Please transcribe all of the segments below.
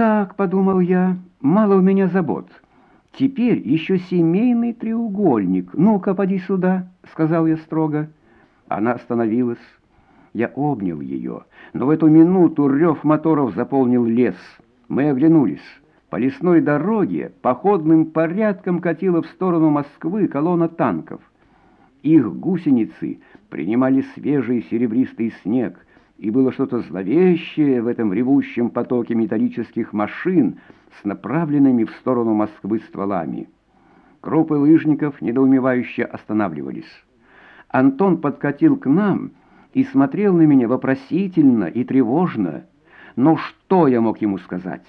Так, подумал я, мало у меня забот. Теперь еще семейный треугольник. Ну-ка, поди сюда, сказал я строго. Она остановилась. Я обнял ее, но в эту минуту рев моторов заполнил лес. Мы оглянулись. По лесной дороге походным порядком катила в сторону Москвы колонна танков. Их гусеницы принимали свежий серебристый снег, и было что-то зловещее в этом ревущем потоке металлических машин с направленными в сторону Москвы стволами. Группы лыжников недоумевающе останавливались. Антон подкатил к нам и смотрел на меня вопросительно и тревожно. Но что я мог ему сказать?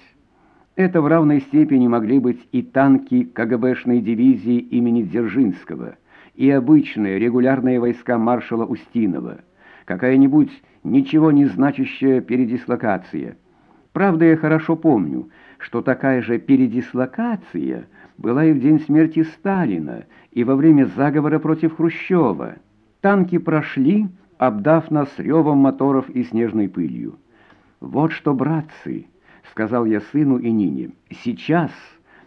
Это в равной степени могли быть и танки КГБшной дивизии имени Дзержинского, и обычные регулярные войска маршала Устинова, какая-нибудь ничего не значащая передислокация. Правда, я хорошо помню, что такая же передислокация была и в день смерти Сталина, и во время заговора против Хрущева. Танки прошли, обдав нас ревом моторов и снежной пылью. «Вот что, братцы!» — сказал я сыну и Нине. «Сейчас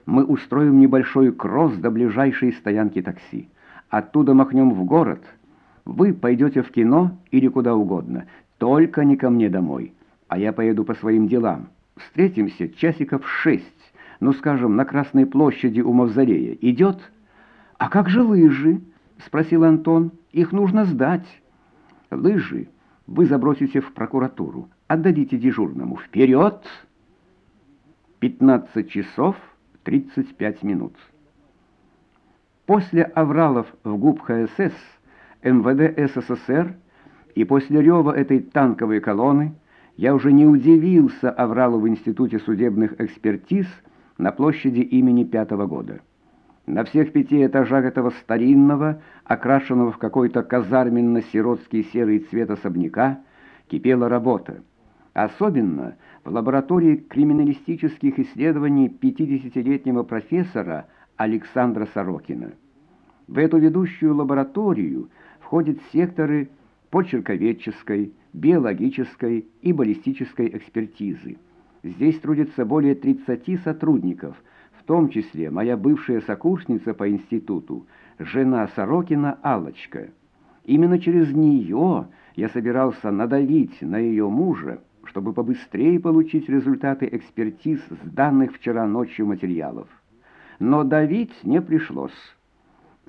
мы устроим небольшой кросс до ближайшей стоянки такси. Оттуда махнем в город. Вы пойдете в кино или куда угодно, только не ко мне домой, а я поеду по своим делам. Встретимся часиков шесть, ну, скажем, на Красной площади у Мавзолея. Идет?» «А как же лыжи?» — спросил Антон. «Их нужно сдать». «Лыжи вы забросите в прокуратуру, отдадите дежурному. Вперед!» 15 часов 35 минут. После авралов в ГУП ХСС, МВД СССР и после рева этой танковой колонны я уже не удивился авралу в Институте судебных экспертиз на площади имени Пятого года. На всех пяти этажах этого старинного, окрашенного в какой-то казарменно-сиротский серый цвет особняка, кипела работа. Особенно в лаборатории криминалистических исследований 50-летнего профессора Александра Сорокина. В эту ведущую лабораторию входят секторы почерковедческой, биологической и баллистической экспертизы. Здесь трудится более 30 сотрудников, в том числе моя бывшая сокурсница по институту, жена Сорокина Аллочка. Именно через нее я собирался надавить на ее мужа, чтобы побыстрее получить результаты экспертиз с данных вчера ночью материалов. Но давить не пришлось.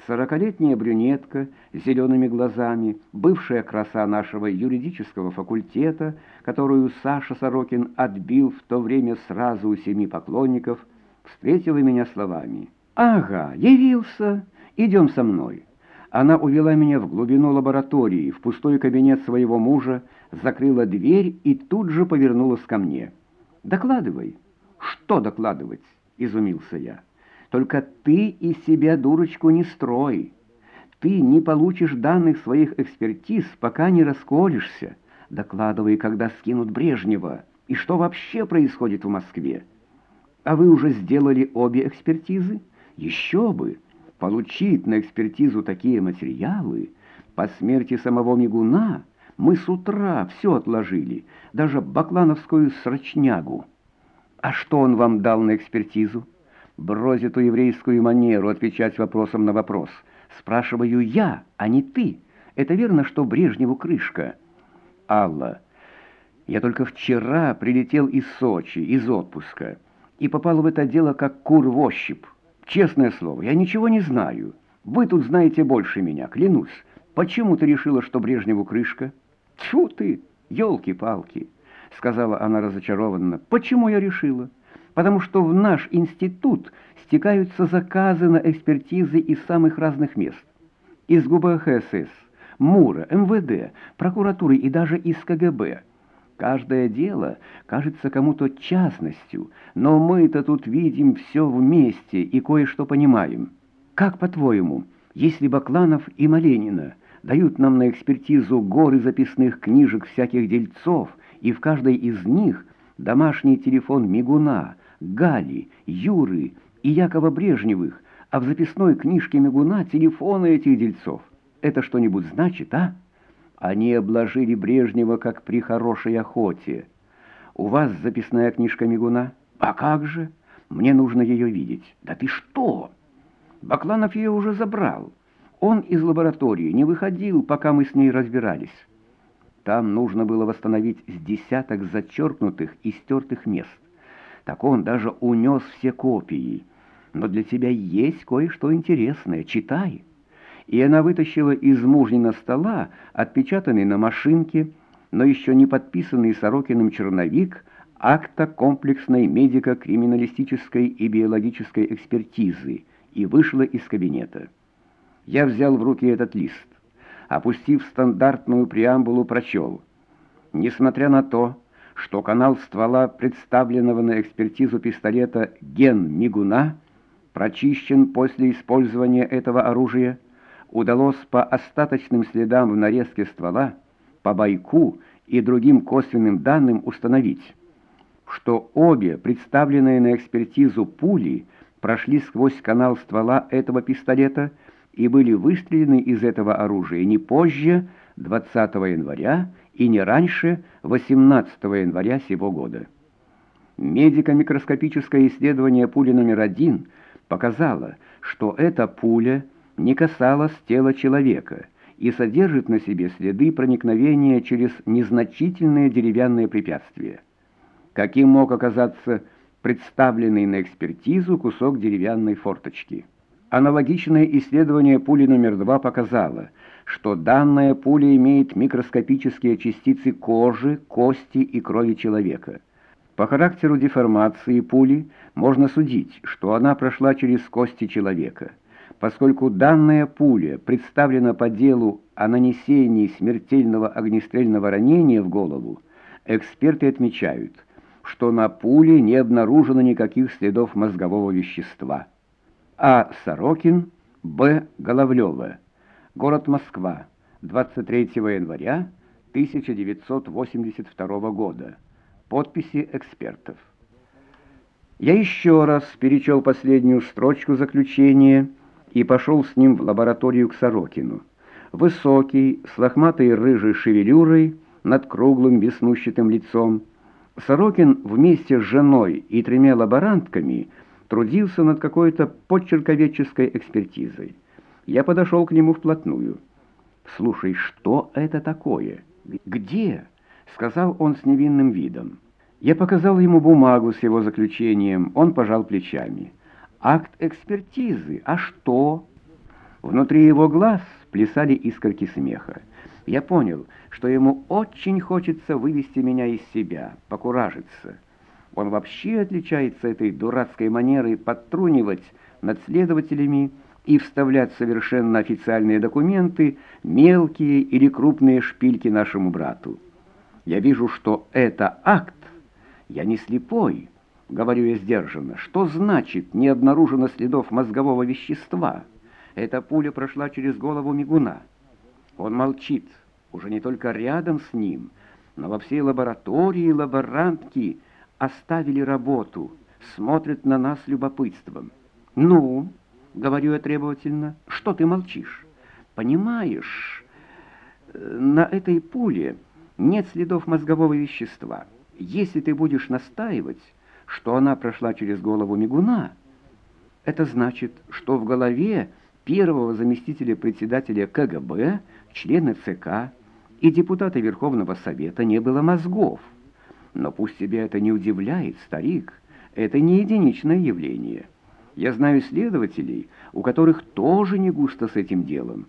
Сорокалетняя брюнетка с зелеными глазами, бывшая краса нашего юридического факультета, которую Саша Сорокин отбил в то время сразу у семи поклонников, встретила меня словами «Ага, явился, идем со мной». Она увела меня в глубину лаборатории, в пустой кабинет своего мужа, закрыла дверь и тут же повернулась ко мне. «Докладывай». «Что докладывать?» — изумился я. «Только ты из себя дурочку не строй. Ты не получишь данных своих экспертиз, пока не расколешься. Докладывай, когда скинут Брежнева. И что вообще происходит в Москве? А вы уже сделали обе экспертизы? Еще бы!» получить на экспертизу такие материалы, по смерти самого Мигуна мы с утра все отложили, даже баклановскую срочнягу. А что он вам дал на экспертизу? Брось эту еврейскую манеру отвечать вопросом на вопрос. Спрашиваю я, а не ты. Это верно, что Брежневу крышка? Алла, я только вчера прилетел из Сочи, из отпуска, и попал в это дело как кур в ощупь. Честное слово, я ничего не знаю. Вы тут знаете больше меня, клянусь. Почему ты решила, что Брежневу крышка? Тьфу ты, елки-палки, сказала она разочарованно. Почему я решила? Потому что в наш институт стекаются заказы на экспертизы из самых разных мест. Из ГУБХСС, МУРа, МВД, прокуратуры и даже из КГБ. Каждое дело кажется кому-то частностью, но мы-то тут видим все вместе и кое-что понимаем. Как, по-твоему, если Бакланов и Маленина дают нам на экспертизу горы записных книжек всяких дельцов, и в каждой из них домашний телефон Мигуна, Гали, Юры и Якова Брежневых, а в записной книжке Мигуна телефоны этих дельцов, это что-нибудь значит, а?» Они обложили Брежнева, как при хорошей охоте. У вас записная книжка Мигуна? «А как же? Мне нужно ее видеть». «Да ты что?» Бакланов ее уже забрал. Он из лаборатории не выходил, пока мы с ней разбирались. Там нужно было восстановить с десяток зачеркнутых и стертых мест. Так он даже унес все копии. Но для тебя есть кое-что интересное. Читай. И она вытащила из мужнина стола, отпечатанный на машинке, но еще не подписанный Сорокиным черновик акта комплексной медико-криминалистической и биологической экспертизы и вышла из кабинета. Я взял в руки этот лист опустив стандартную преамбулу, прочел. Несмотря на то, что канал ствола представленного на экспертизу пистолета «Ген Мигуна» прочищен после использования этого оружия, удалось по остаточным следам в нарезке ствола, по бойку и другим косвенным данным установить, что обе представленные на экспертизу пули прошли сквозь канал ствола этого пистолета и были выстрелены из этого оружия не позже 20 января и не раньше 18 января сего года. Медико-микроскопическое исследование пули номер один показало, что эта пуля не касалась тела человека и содержит на себе следы проникновения через незначительные деревянные препятствия. Каким мог оказаться представленный на экспертизу кусок деревянной форточки? Аналогичное исследование пули номер два показало, что данная пуля имеет микроскопические частицы кожи, кости и крови человека. По характеру деформации пули можно судить, что она прошла через кости человека. Поскольку данная пуля представлена по делу о нанесении смертельного огнестрельного ранения в голову, эксперты отмечают, что на пуле не обнаружено никаких следов мозгового вещества. А. Сорокин, Б. Головлева. Город Москва. 23 января 1982 года. Подписи экспертов. Я еще раз перечел последнюю строчку заключения и пошел с ним в лабораторию к Сорокину. Высокий, с лохматой рыжей шевелюрой, над круглым веснущатым лицом. Сорокин вместе с женой и тремя лаборантками – трудился над какой-то подчерковедческой экспертизой. Я подошел к нему вплотную. «Слушай, что это такое? Где?» — сказал он с невинным видом. Я показал ему бумагу с его заключением, он пожал плечами. «Акт экспертизы? А что?» Внутри его глаз плясали искорки смеха. Я понял, что ему очень хочется вывести меня из себя, покуражиться. Он вообще отличается этой дурацкой манерой подтрунивать над следователями и вставлять совершенно официальные документы, мелкие или крупные шпильки нашему брату. Я вижу, что это акт. Я не слепой, говорю я сдержанно. Что значит не обнаружено следов мозгового вещества? Эта пуля прошла через голову мигуна. Он молчит, уже не только рядом с ним, но во всей лаборатории лаборантки — оставили работу, смотрят на нас любопытством. «Ну?» — говорю я требовательно. «Что ты молчишь? Понимаешь, на этой пуле нет следов мозгового вещества. Если ты будешь настаивать, что она прошла через голову мигуна, это значит, что в голове первого заместителя председателя КГБ, члена ЦК и депутата Верховного Совета не было мозгов. Но пусть тебя это не удивляет, старик, это не единичное явление. Я знаю следователей, у которых тоже не густо с этим делом.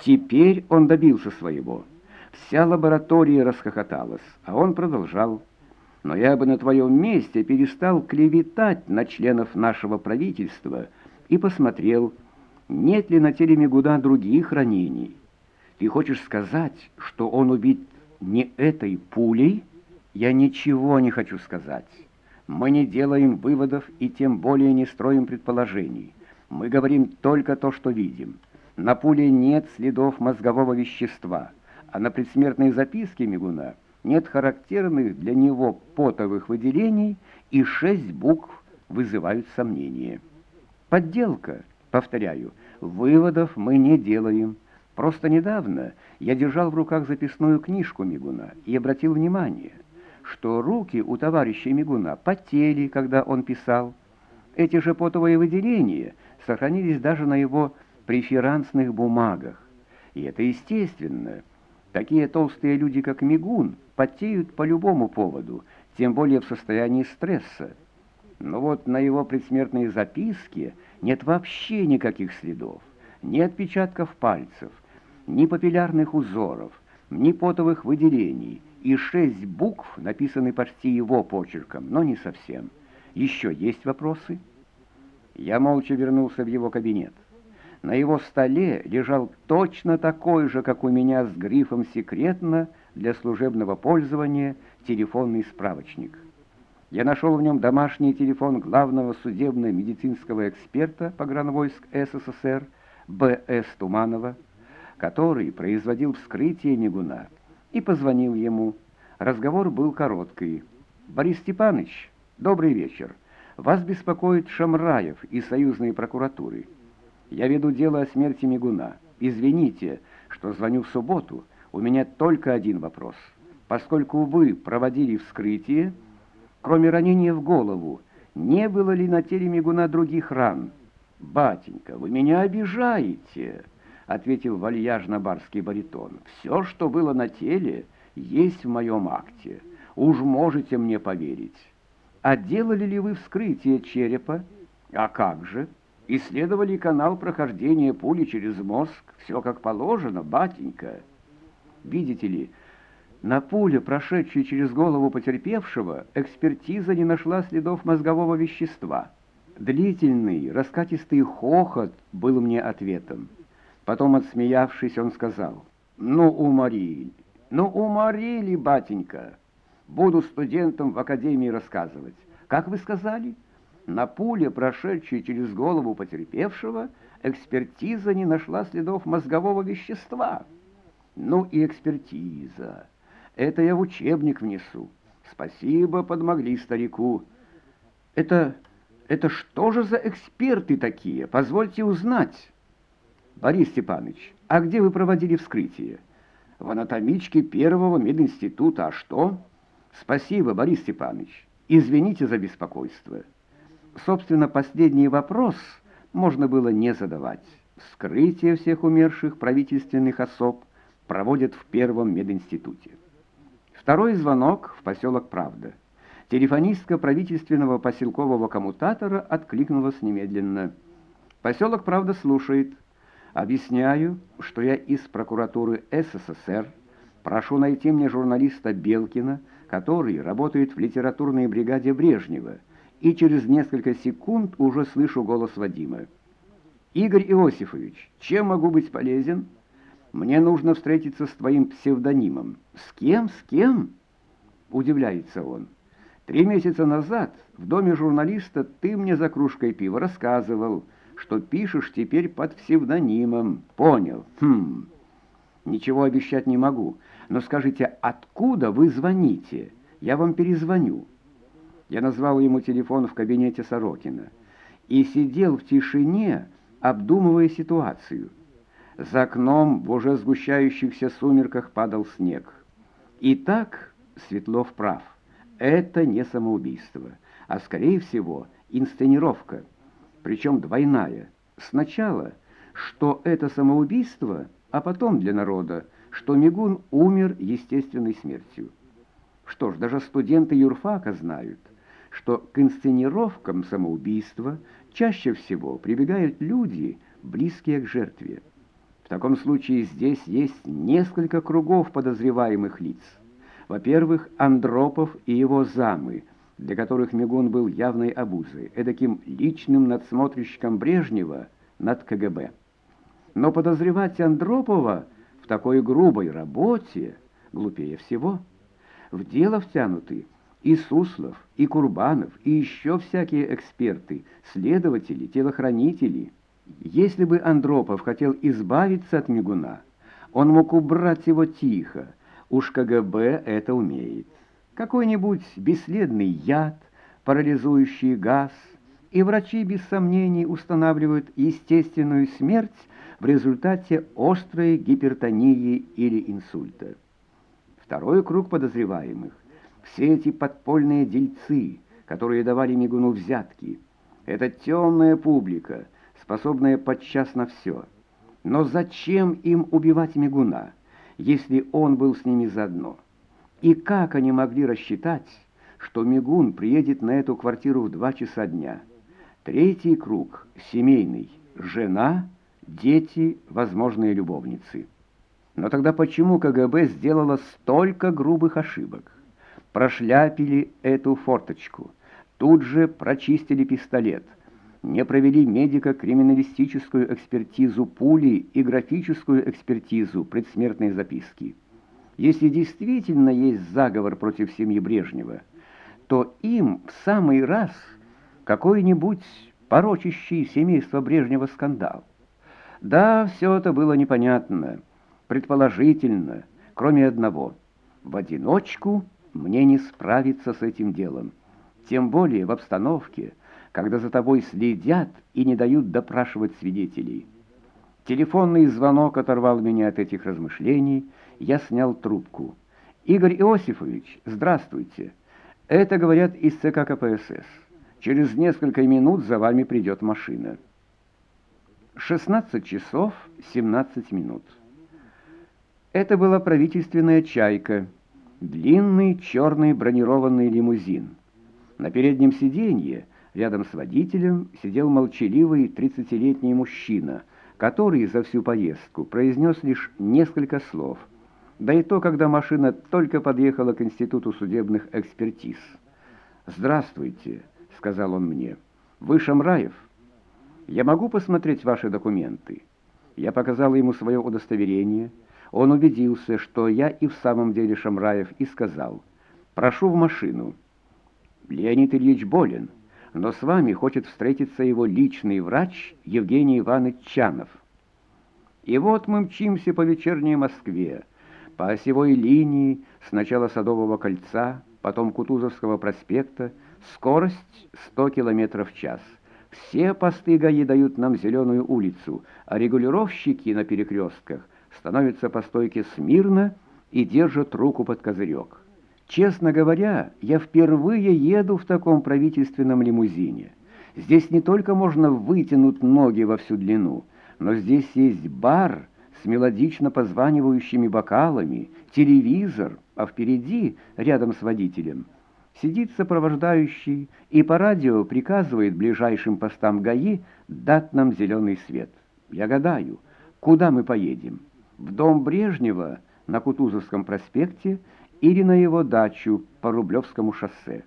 Теперь он добился своего. Вся лаборатория расхохоталась, а он продолжал. Но я бы на твоем месте перестал клеветать на членов нашего правительства и посмотрел, нет ли на теле Мегуда других ранений. Ты хочешь сказать, что он убит не этой пулей?» Я ничего не хочу сказать. Мы не делаем выводов и тем более не строим предположений. Мы говорим только то, что видим. На пуле нет следов мозгового вещества, а на предсмертной записке Мигуна нет характерных для него потовых выделений, и шесть букв вызывают сомнения. Подделка, повторяю, выводов мы не делаем. Просто недавно я держал в руках записную книжку Мигуна и обратил внимание – что руки у товарища Мигуна потели, когда он писал. Эти же потовые выделения сохранились даже на его преферансных бумагах. И это естественно. Такие толстые люди, как Мигун, потеют по любому поводу, тем более в состоянии стресса. Но вот на его предсмертной записке нет вообще никаких следов, ни отпечатков пальцев, ни папиллярных узоров, ни потовых выделений, и шесть букв написаны почти его почерком, но не совсем. Еще есть вопросы? Я молча вернулся в его кабинет. На его столе лежал точно такой же, как у меня, с грифом «Секретно» для служебного пользования телефонный справочник. Я нашел в нем домашний телефон главного судебно-медицинского эксперта погранвойск СССР Б.С. Туманова, который производил вскрытие Мигуна, и позвонил ему. Разговор был короткий. «Борис Степанович, добрый вечер. Вас беспокоит Шамраев из союзной прокуратуры». Я веду дело о смерти Мигуна. Извините, что звоню в субботу. У меня только один вопрос. Поскольку вы проводили вскрытие, кроме ранения в голову, не было ли на теле Мигуна других ран? «Батенька, вы меня обижаете», — ответил вальяжно барский баритон. «Все, что было на теле, есть в моем акте. Уж можете мне поверить. А ли вы вскрытие черепа? А как же?» Исследовали канал прохождения пули через мозг. Все как положено, батенька. Видите ли, на пуле, прошедшей через голову потерпевшего, экспертиза не нашла следов мозгового вещества. Длительный, раскатистый хохот был мне ответом. Потом, отсмеявшись, он сказал, «Ну, уморили, ну, уморили, батенька. Буду студентам в академии рассказывать. Как вы сказали?» На пуле, прошедшей через голову потерпевшего, экспертиза не нашла следов мозгового вещества. Ну и экспертиза. Это я в учебник внесу. Спасибо, подмогли старику. Это... это что же за эксперты такие? Позвольте узнать. Борис Степанович, а где вы проводили вскрытие? В анатомичке первого мединститута. А что? Спасибо, Борис Степанович. Извините за беспокойство. Собственно, последний вопрос можно было не задавать. Вскрытие всех умерших правительственных особ проводят в первом мединституте. Второй звонок в поселок Правда. Телефонистка правительственного поселкового коммутатора откликнулась немедленно. Поселок Правда слушает. Объясняю, что я из прокуратуры СССР. Прошу найти мне журналиста Белкина, который работает в литературной бригаде Брежнева и через несколько секунд уже слышу голос Вадима. «Игорь Иосифович, чем могу быть полезен? Мне нужно встретиться с твоим псевдонимом». «С кем? С кем?» Удивляется он. «Три месяца назад в доме журналиста ты мне за кружкой пива рассказывал, что пишешь теперь под псевдонимом. Понял? Хм. Ничего обещать не могу. Но скажите, откуда вы звоните? Я вам перезвоню». Я назвал ему телефон в кабинете Сорокина и сидел в тишине, обдумывая ситуацию. За окном в уже сгущающихся сумерках падал снег. И так Светлов прав. Это не самоубийство, а, скорее всего, инсценировка, причем двойная. Сначала, что это самоубийство, а потом для народа, что Мигун умер естественной смертью. Что ж, даже студенты юрфака знают – что к инсценировкам самоубийства чаще всего прибегают люди, близкие к жертве. В таком случае здесь есть несколько кругов подозреваемых лиц. Во-первых, Андропов и его замы, для которых Мигун был явной обузой, эдаким личным надсмотрщиком Брежнева над КГБ. Но подозревать Андропова в такой грубой работе глупее всего. В дело втянуты и Суслов, и Курбанов, и еще всякие эксперты, следователи, телохранители. Если бы Андропов хотел избавиться от Мигуна, он мог убрать его тихо, уж КГБ это умеет. Какой-нибудь бесследный яд, парализующий газ, и врачи без сомнений устанавливают естественную смерть в результате острой гипертонии или инсульта. Второй круг подозреваемых – все эти подпольные дельцы, которые давали Мигуну взятки, это темная публика, способная подчас на все. Но зачем им убивать Мигуна, если он был с ними заодно? И как они могли рассчитать, что Мигун приедет на эту квартиру в два часа дня? Третий круг, семейный, жена, дети, возможные любовницы. Но тогда почему КГБ сделало столько грубых ошибок? Прошляпили эту форточку, тут же прочистили пистолет, не провели медико-криминалистическую экспертизу пули и графическую экспертизу предсмертной записки. Если действительно есть заговор против семьи Брежнева, то им в самый раз какой-нибудь порочащий семейство Брежнева скандал. Да, все это было непонятно, предположительно, кроме одного. В одиночку мне не справиться с этим делом, тем более в обстановке, когда за тобой следят и не дают допрашивать свидетелей. Телефонный звонок оторвал меня от этих размышлений, я снял трубку. «Игорь Иосифович, здравствуйте. Это, говорят, из ЦК КПСС. Через несколько минут за вами придет машина». 16 часов 17 минут. Это была правительственная «Чайка», длинный черный бронированный лимузин. На переднем сиденье, рядом с водителем, сидел молчаливый 30-летний мужчина, который за всю поездку произнес лишь несколько слов, да и то, когда машина только подъехала к Институту судебных экспертиз. «Здравствуйте», — сказал он мне, — «вы Шамраев?» «Я могу посмотреть ваши документы?» Я показал ему свое удостоверение. Он убедился, что я и в самом деле Шамраев, и сказал, «Прошу в машину». Леонид Ильич болен, но с вами хочет встретиться его личный врач Евгений Иванович Чанов. И вот мы мчимся по вечерней Москве, по осевой линии, сначала Садового кольца, потом Кутузовского проспекта, скорость 100 км в час. Все посты ГАИ дают нам зеленую улицу, а регулировщики на перекрестках становятся по стойке смирно и держат руку под козырек. Честно говоря, я впервые еду в таком правительственном лимузине. Здесь не только можно вытянуть ноги во всю длину, но здесь есть бар с мелодично позванивающими бокалами, телевизор, а впереди, рядом с водителем, сидит сопровождающий и по радио приказывает ближайшим постам ГАИ дать нам зеленый свет. Я гадаю, куда мы поедем? В дом Брежнева на Кутузовском проспекте или на его дачу по Рублевскому шоссе.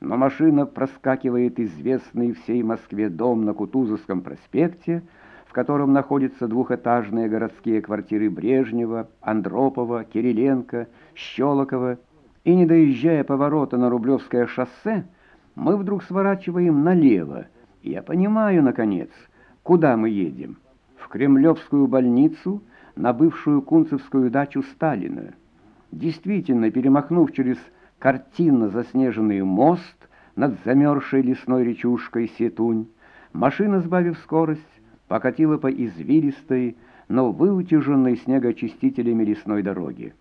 Но машина проскакивает известный всей Москве дом на Кутузовском проспекте, в котором находятся двухэтажные городские квартиры Брежнева, Андропова, Кириленко, Щелокова, и, не доезжая поворота на Рублевское шоссе, мы вдруг сворачиваем налево, я понимаю, наконец, куда мы едем. В Кремлевскую больницу, на бывшую Кунцевскую дачу Сталина. Действительно, перемахнув через картинно заснеженный мост над замерзшей лесной речушкой Сетунь, машина, сбавив скорость, покатила по извилистой, но выутяженной снегоочистителями лесной дороге.